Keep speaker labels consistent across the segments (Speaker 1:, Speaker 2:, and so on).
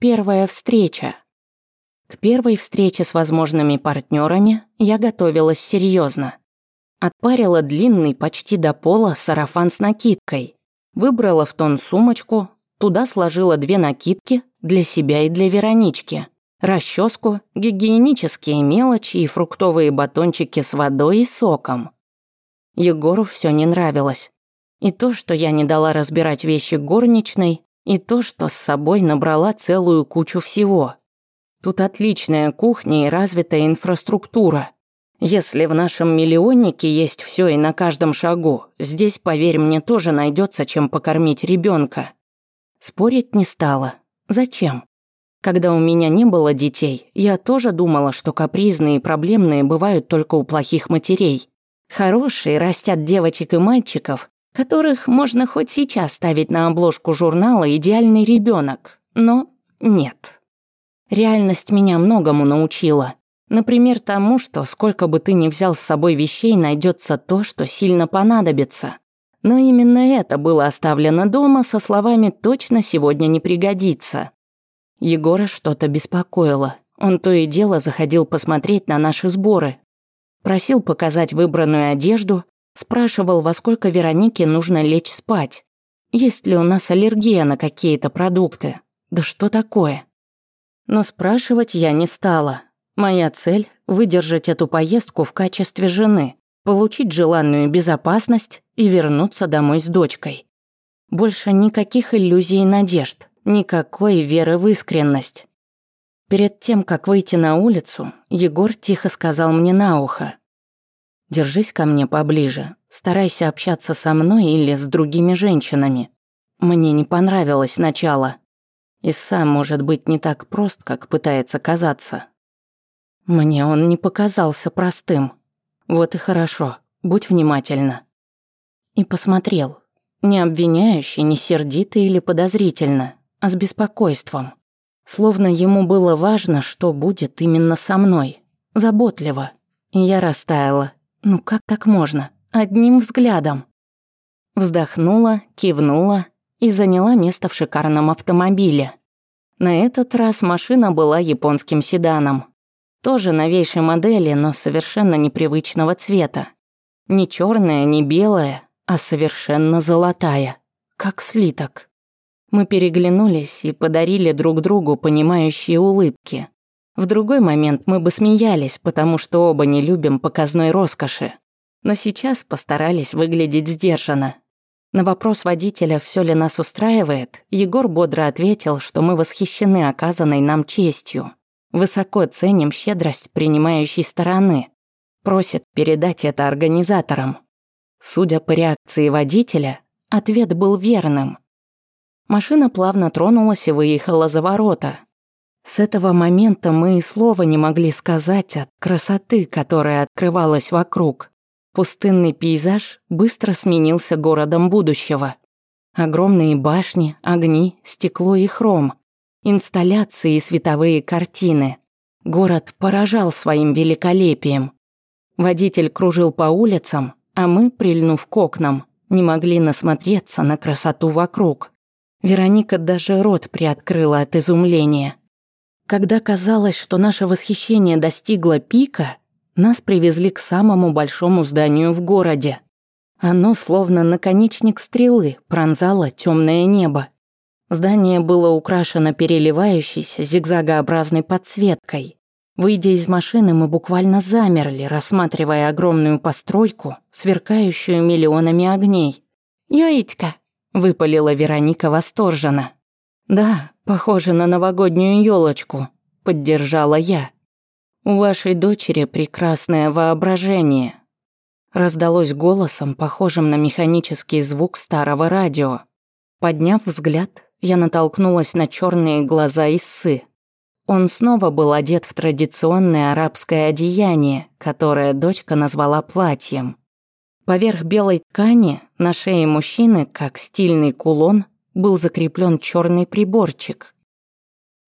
Speaker 1: Первая встреча. К первой встрече с возможными партнерами я готовилась серьезно. Отпарила длинный почти до пола сарафан с накидкой. Выбрала в тон сумочку, туда сложила две накидки для себя и для Веронички. Расческу, гигиенические мелочи и фруктовые батончики с водой и соком. Егору все не нравилось. И то, что я не дала разбирать вещи горничной, и то, что с собой набрала целую кучу всего. Тут отличная кухня и развитая инфраструктура. Если в нашем миллионнике есть все и на каждом шагу, здесь, поверь мне, тоже найдется чем покормить ребенка. Спорить не стала. Зачем? Когда у меня не было детей, я тоже думала, что капризные и проблемные бывают только у плохих матерей. Хорошие растят девочек и мальчиков, которых можно хоть сейчас ставить на обложку журнала «Идеальный ребенок», но нет. Реальность меня многому научила. Например, тому, что сколько бы ты ни взял с собой вещей, найдется то, что сильно понадобится. Но именно это было оставлено дома со словами «точно сегодня не пригодится». Егора что-то беспокоило. Он то и дело заходил посмотреть на наши сборы. Просил показать выбранную одежду, Спрашивал, во сколько Веронике нужно лечь спать. Есть ли у нас аллергия на какие-то продукты? Да что такое? Но спрашивать я не стала. Моя цель – выдержать эту поездку в качестве жены, получить желанную безопасность и вернуться домой с дочкой. Больше никаких иллюзий и надежд, никакой веры в искренность. Перед тем, как выйти на улицу, Егор тихо сказал мне на ухо. Держись ко мне поближе. Старайся общаться со мной или с другими женщинами. Мне не понравилось начало. И сам может быть не так прост, как пытается казаться. Мне он не показался простым. Вот и хорошо. Будь внимательна. И посмотрел. Не обвиняюще, не сердито или подозрительно, а с беспокойством. Словно ему было важно, что будет именно со мной. Заботливо. И я растаяла. Ну как так можно? Одним взглядом. Вздохнула, кивнула и заняла место в шикарном автомобиле. На этот раз машина была японским седаном. Тоже новейшей модели, но совершенно непривычного цвета. Не черная, не белая, а совершенно золотая, как слиток. Мы переглянулись и подарили друг другу понимающие улыбки. В другой момент мы бы смеялись, потому что оба не любим показной роскоши. Но сейчас постарались выглядеть сдержанно. На вопрос водителя, все ли нас устраивает, Егор бодро ответил, что мы восхищены оказанной нам честью. Высоко ценим щедрость принимающей стороны. Просит передать это организаторам. Судя по реакции водителя, ответ был верным. Машина плавно тронулась и выехала за ворота – с этого момента мы и слова не могли сказать от красоты, которая открывалась вокруг. Пустынный пейзаж быстро сменился городом будущего. Огромные башни, огни, стекло и хром, инсталляции и световые картины. Город поражал своим великолепием. Водитель кружил по улицам, а мы, прильнув к окнам, не могли насмотреться на красоту вокруг. Вероника даже рот приоткрыла от изумления. Когда казалось, что наше восхищение достигло пика, нас привезли к самому большому зданию в городе. Оно, словно наконечник стрелы, пронзало темное небо. Здание было украшено переливающейся зигзагообразной подсветкой. Выйдя из машины, мы буквально замерли, рассматривая огромную постройку, сверкающую миллионами огней. «Ёитька!» — выпалила Вероника восторженно. «Да, похоже на новогоднюю елочку, поддержала я. «У вашей дочери прекрасное воображение», — раздалось голосом, похожим на механический звук старого радио. Подняв взгляд, я натолкнулась на черные глаза Иссы. Он снова был одет в традиционное арабское одеяние, которое дочка назвала платьем. Поверх белой ткани на шее мужчины, как стильный кулон, был закреплен черный приборчик.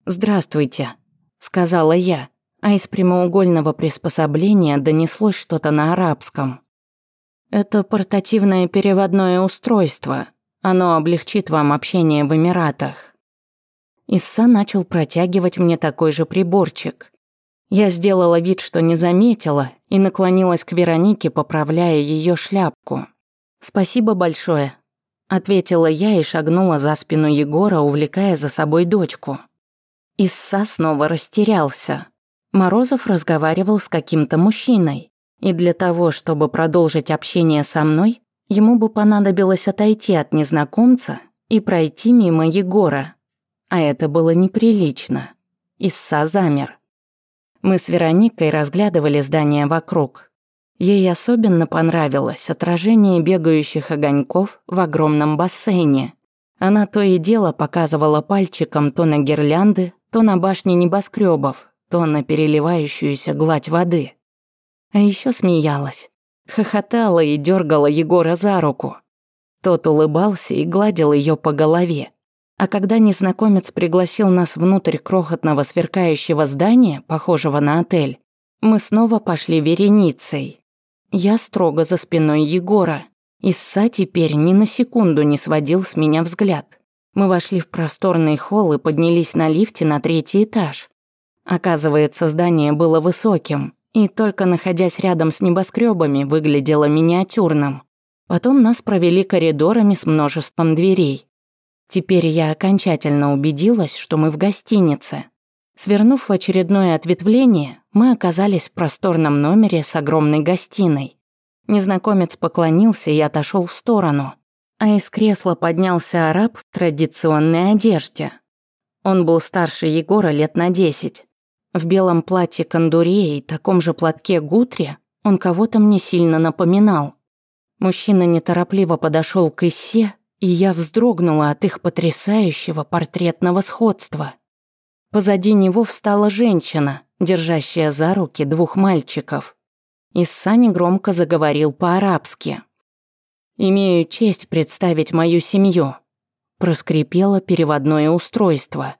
Speaker 1: «Здравствуйте», — сказала я, а из прямоугольного приспособления донеслось что-то на арабском. «Это портативное переводное устройство. Оно облегчит вам общение в Эмиратах». Исса начал протягивать мне такой же приборчик. Я сделала вид, что не заметила, и наклонилась к Веронике, поправляя ее шляпку. «Спасибо большое», ответила я и шагнула за спину Егора, увлекая за собой дочку. Исса снова растерялся. Морозов разговаривал с каким-то мужчиной, и для того, чтобы продолжить общение со мной, ему бы понадобилось отойти от незнакомца и пройти мимо Егора. А это было неприлично. Исса замер. Мы с Вероникой разглядывали здание вокруг. Ей особенно понравилось отражение бегающих огоньков в огромном бассейне. Она то и дело показывала пальчиком то на гирлянды, то на башни небоскребов, то на переливающуюся гладь воды. А еще смеялась, хохотала и дергала Егора за руку. Тот улыбался и гладил ее по голове. А когда незнакомец пригласил нас внутрь крохотного сверкающего здания, похожего на отель, мы снова пошли вереницей. Я строго за спиной Егора. Исса теперь ни на секунду не сводил с меня взгляд. Мы вошли в просторный холл и поднялись на лифте на третий этаж. Оказывается, здание было высоким, и только находясь рядом с небоскребами, выглядело миниатюрным. Потом нас провели коридорами с множеством дверей. Теперь я окончательно убедилась, что мы в гостинице. Свернув в очередное ответвление, мы оказались в просторном номере с огромной гостиной. Незнакомец поклонился и отошел в сторону, а из кресла поднялся араб в традиционной одежде. Он был старше Егора лет на десять. В белом платье кондуре и таком же платке гутре он кого-то мне сильно напоминал. Мужчина неторопливо подошел к Иссе, и я вздрогнула от их потрясающего портретного сходства. Позади него встала женщина, держащая за руки двух мальчиков. Иссани громко заговорил по-арабски. «Имею честь представить мою семью», – проскрипело переводное устройство.